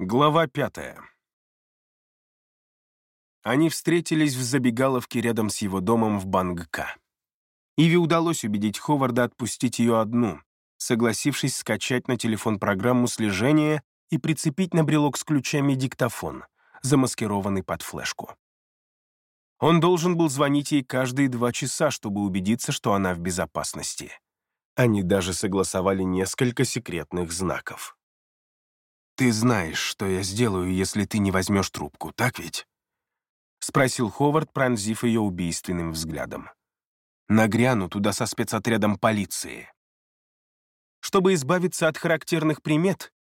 Глава пятая. Они встретились в забегаловке рядом с его домом в Бангка. Иви удалось убедить Ховарда отпустить ее одну, согласившись скачать на телефон программу слежения и прицепить на брелок с ключами диктофон, замаскированный под флешку. Он должен был звонить ей каждые два часа, чтобы убедиться, что она в безопасности. Они даже согласовали несколько секретных знаков. «Ты знаешь, что я сделаю, если ты не возьмешь трубку, так ведь?» — спросил Ховард, пронзив ее убийственным взглядом. «Нагряну туда со спецотрядом полиции». Чтобы избавиться от характерных примет,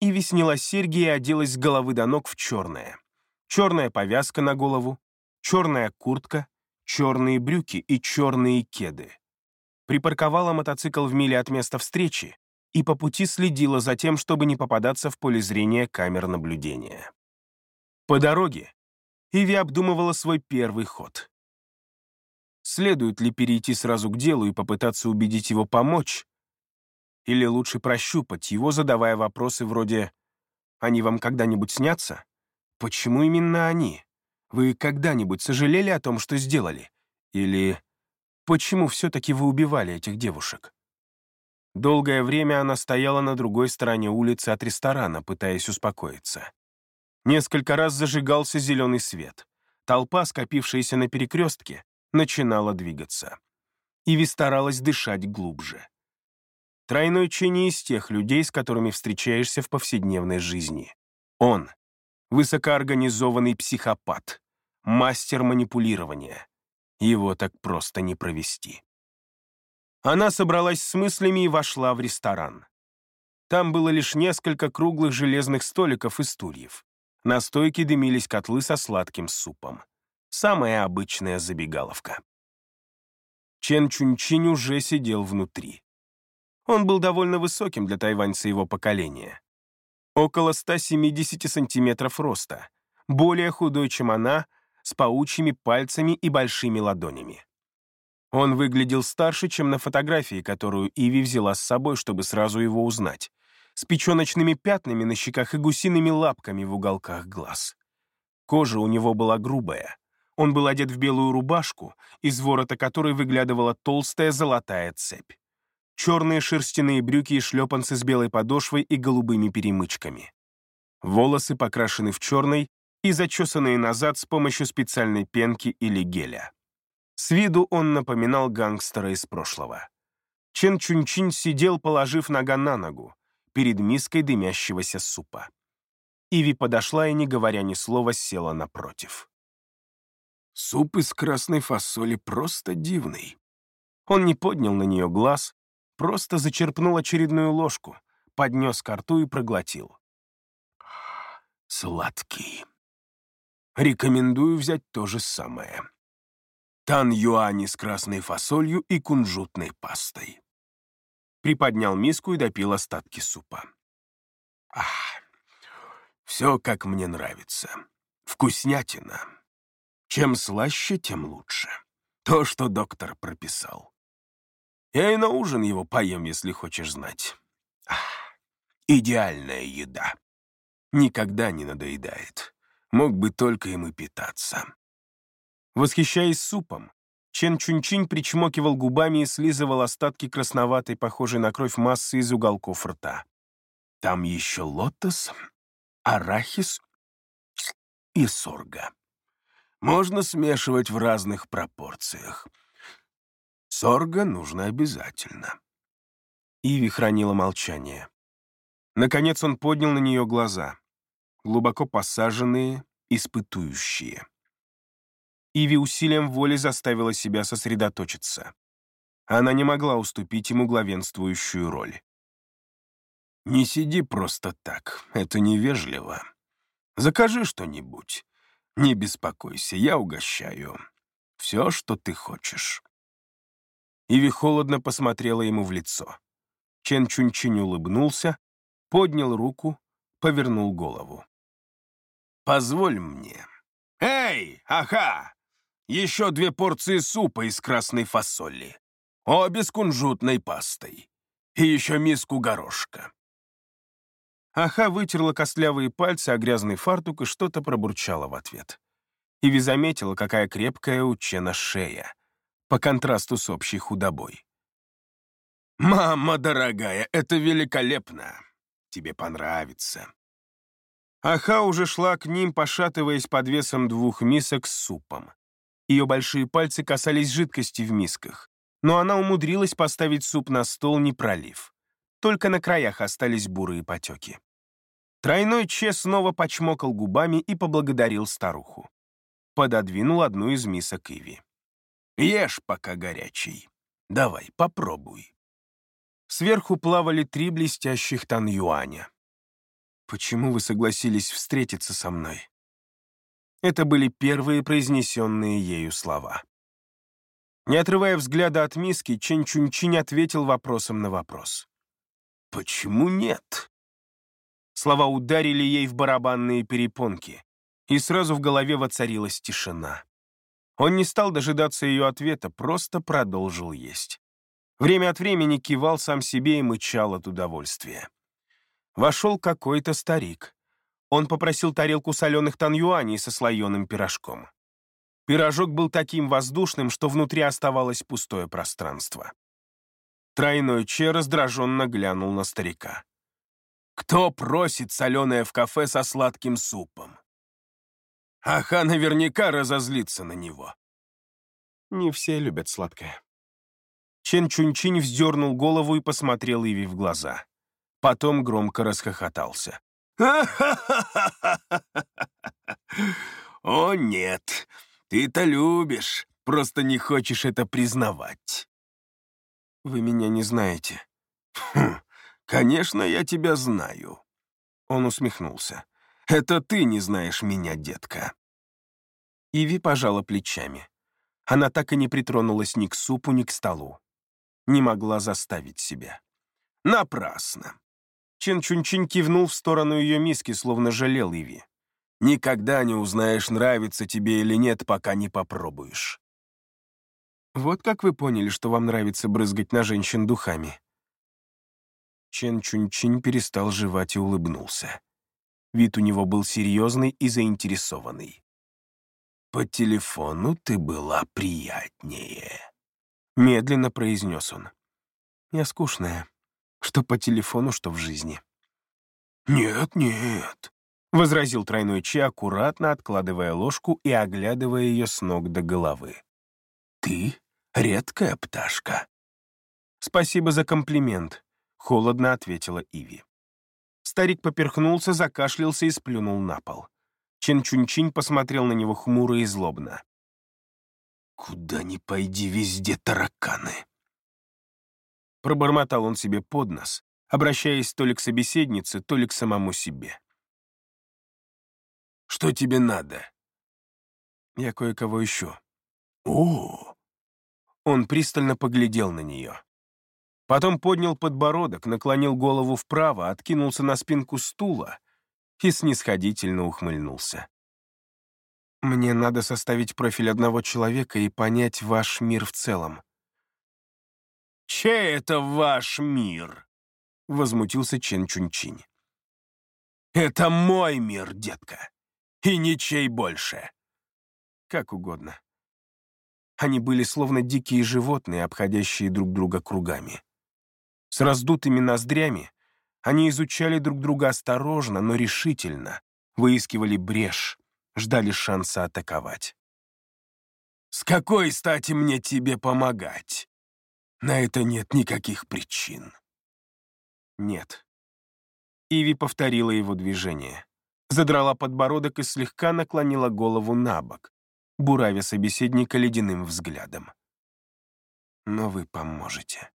Иви сняла серьги и оделась с головы до ног в черное. Черная повязка на голову, черная куртка, черные брюки и черные кеды. Припарковала мотоцикл в миле от места встречи и по пути следила за тем, чтобы не попадаться в поле зрения камер наблюдения. По дороге Иви обдумывала свой первый ход. Следует ли перейти сразу к делу и попытаться убедить его помочь? Или лучше прощупать его, задавая вопросы вроде «Они вам когда-нибудь снятся? Почему именно они? Вы когда-нибудь сожалели о том, что сделали? Или «Почему все-таки вы убивали этих девушек?» Долгое время она стояла на другой стороне улицы от ресторана, пытаясь успокоиться. Несколько раз зажигался зеленый свет. Толпа, скопившаяся на перекрестке, начинала двигаться. Иви старалась дышать глубже. Тройной Че не из тех людей, с которыми встречаешься в повседневной жизни. Он — высокоорганизованный психопат, мастер манипулирования. Его так просто не провести. Она собралась с мыслями и вошла в ресторан. Там было лишь несколько круглых железных столиков и стульев. На стойке дымились котлы со сладким супом. Самая обычная забегаловка. Чен Чунчин уже сидел внутри. Он был довольно высоким для тайваньца его поколения. Около 170 сантиметров роста, более худой, чем она, с паучьими пальцами и большими ладонями. Он выглядел старше, чем на фотографии, которую Иви взяла с собой, чтобы сразу его узнать, с печеночными пятнами на щеках и гусиными лапками в уголках глаз. Кожа у него была грубая. Он был одет в белую рубашку, из ворота которой выглядывала толстая золотая цепь. Черные шерстяные брюки и шлепанцы с белой подошвой и голубыми перемычками. Волосы покрашены в черный и зачесанные назад с помощью специальной пенки или геля. С виду он напоминал гангстера из прошлого. Чен Чунчин сидел, положив нога на ногу, перед миской дымящегося супа. Иви подошла и, не говоря ни слова, села напротив. Суп из красной фасоли просто дивный. Он не поднял на нее глаз, просто зачерпнул очередную ложку, поднес ко рту и проглотил. Сладкий. Рекомендую взять то же самое тан-юани с красной фасолью и кунжутной пастой. Приподнял миску и допил остатки супа. Ах, все как мне нравится. Вкуснятина. Чем слаще, тем лучше. То, что доктор прописал. Я и на ужин его поем, если хочешь знать. Ах, идеальная еда. Никогда не надоедает. Мог бы только им и питаться. Восхищаясь супом, Чен Чунчинь причмокивал губами и слизывал остатки красноватой, похожей на кровь массы из уголков рта. Там еще лотос, арахис и сорга. Можно смешивать в разных пропорциях. Сорга нужно обязательно. Иви хранила молчание. Наконец он поднял на нее глаза, глубоко посаженные, испытующие. Иви усилием воли заставила себя сосредоточиться. Она не могла уступить ему главенствующую роль. «Не сиди просто так, это невежливо. Закажи что-нибудь. Не беспокойся, я угощаю. Все, что ты хочешь». Иви холодно посмотрела ему в лицо. Чен Чунчин улыбнулся, поднял руку, повернул голову. «Позволь мне». «Эй, ага! Еще две порции супа из красной фасоли, обе с кунжутной пастой, и еще миску горошка. Аха вытерла костлявые пальцы о грязный фартук и что-то пробурчала в ответ. Иви заметила, какая крепкая у Чена шея, по контрасту с общей худобой. «Мама дорогая, это великолепно! Тебе понравится!» Аха уже шла к ним, пошатываясь под весом двух мисок с супом. Ее большие пальцы касались жидкости в мисках, но она умудрилась поставить суп на стол, не пролив. Только на краях остались бурые потеки. Тройной Че снова почмокал губами и поблагодарил старуху. Пододвинул одну из мисок Иви. «Ешь, пока горячий. Давай, попробуй». Сверху плавали три блестящих тан-юаня. «Почему вы согласились встретиться со мной?» Это были первые произнесенные ею слова. Не отрывая взгляда от миски, Чен Чунчинь ответил вопросом на вопрос. «Почему нет?» Слова ударили ей в барабанные перепонки, и сразу в голове воцарилась тишина. Он не стал дожидаться ее ответа, просто продолжил есть. Время от времени кивал сам себе и мычал от удовольствия. Вошел какой-то старик. Он попросил тарелку соленых танюаней со слоеным пирожком. Пирожок был таким воздушным, что внутри оставалось пустое пространство. Тройной Че раздраженно глянул на старика. «Кто просит соленое в кафе со сладким супом?» Аха наверняка разозлится на него. Не все любят сладкое. Чен Чунчинь вздернул голову и посмотрел Иви в глаза. Потом громко расхохотался. «О, нет, ты-то любишь, просто не хочешь это признавать». «Вы меня не знаете». «Хм, конечно, я тебя знаю». Он усмехнулся. «Это ты не знаешь меня, детка». Иви пожала плечами. Она так и не притронулась ни к супу, ни к столу. Не могла заставить себя. Напрасно. Чунчин кивнул в сторону ее миски, словно жалел Иви. «Никогда не узнаешь, нравится тебе или нет, пока не попробуешь». «Вот как вы поняли, что вам нравится брызгать на женщин духами?» Чен Чунчин перестал жевать и улыбнулся. Вид у него был серьезный и заинтересованный. «По телефону ты была приятнее», — медленно произнес он. «Я скучная, что по телефону, что в жизни». «Нет, нет», — возразил тройной Че, аккуратно откладывая ложку и оглядывая ее с ног до головы. «Ты редкая пташка». «Спасибо за комплимент», — холодно ответила Иви. Старик поперхнулся, закашлялся и сплюнул на пол. Чен Чунчинь посмотрел на него хмуро и злобно. «Куда ни пойди, везде тараканы!» Пробормотал он себе под нос, обращаясь то ли к собеседнице, то ли к самому себе. «Что тебе надо?» «Я кое-кого ищу». «О!» Он пристально поглядел на нее. Потом поднял подбородок, наклонил голову вправо, откинулся на спинку стула и снисходительно ухмыльнулся. «Мне надо составить профиль одного человека и понять ваш мир в целом». «Чей это ваш мир?» — возмутился Чен Чунчинь. «Это мой мир, детка, и ничей больше». Как угодно. Они были словно дикие животные, обходящие друг друга кругами. С раздутыми ноздрями они изучали друг друга осторожно, но решительно, выискивали брешь, ждали шанса атаковать. «С какой стати мне тебе помогать? На это нет никаких причин». «Нет». Иви повторила его движение. Задрала подбородок и слегка наклонила голову на бок, буравя собеседника ледяным взглядом. «Но вы поможете».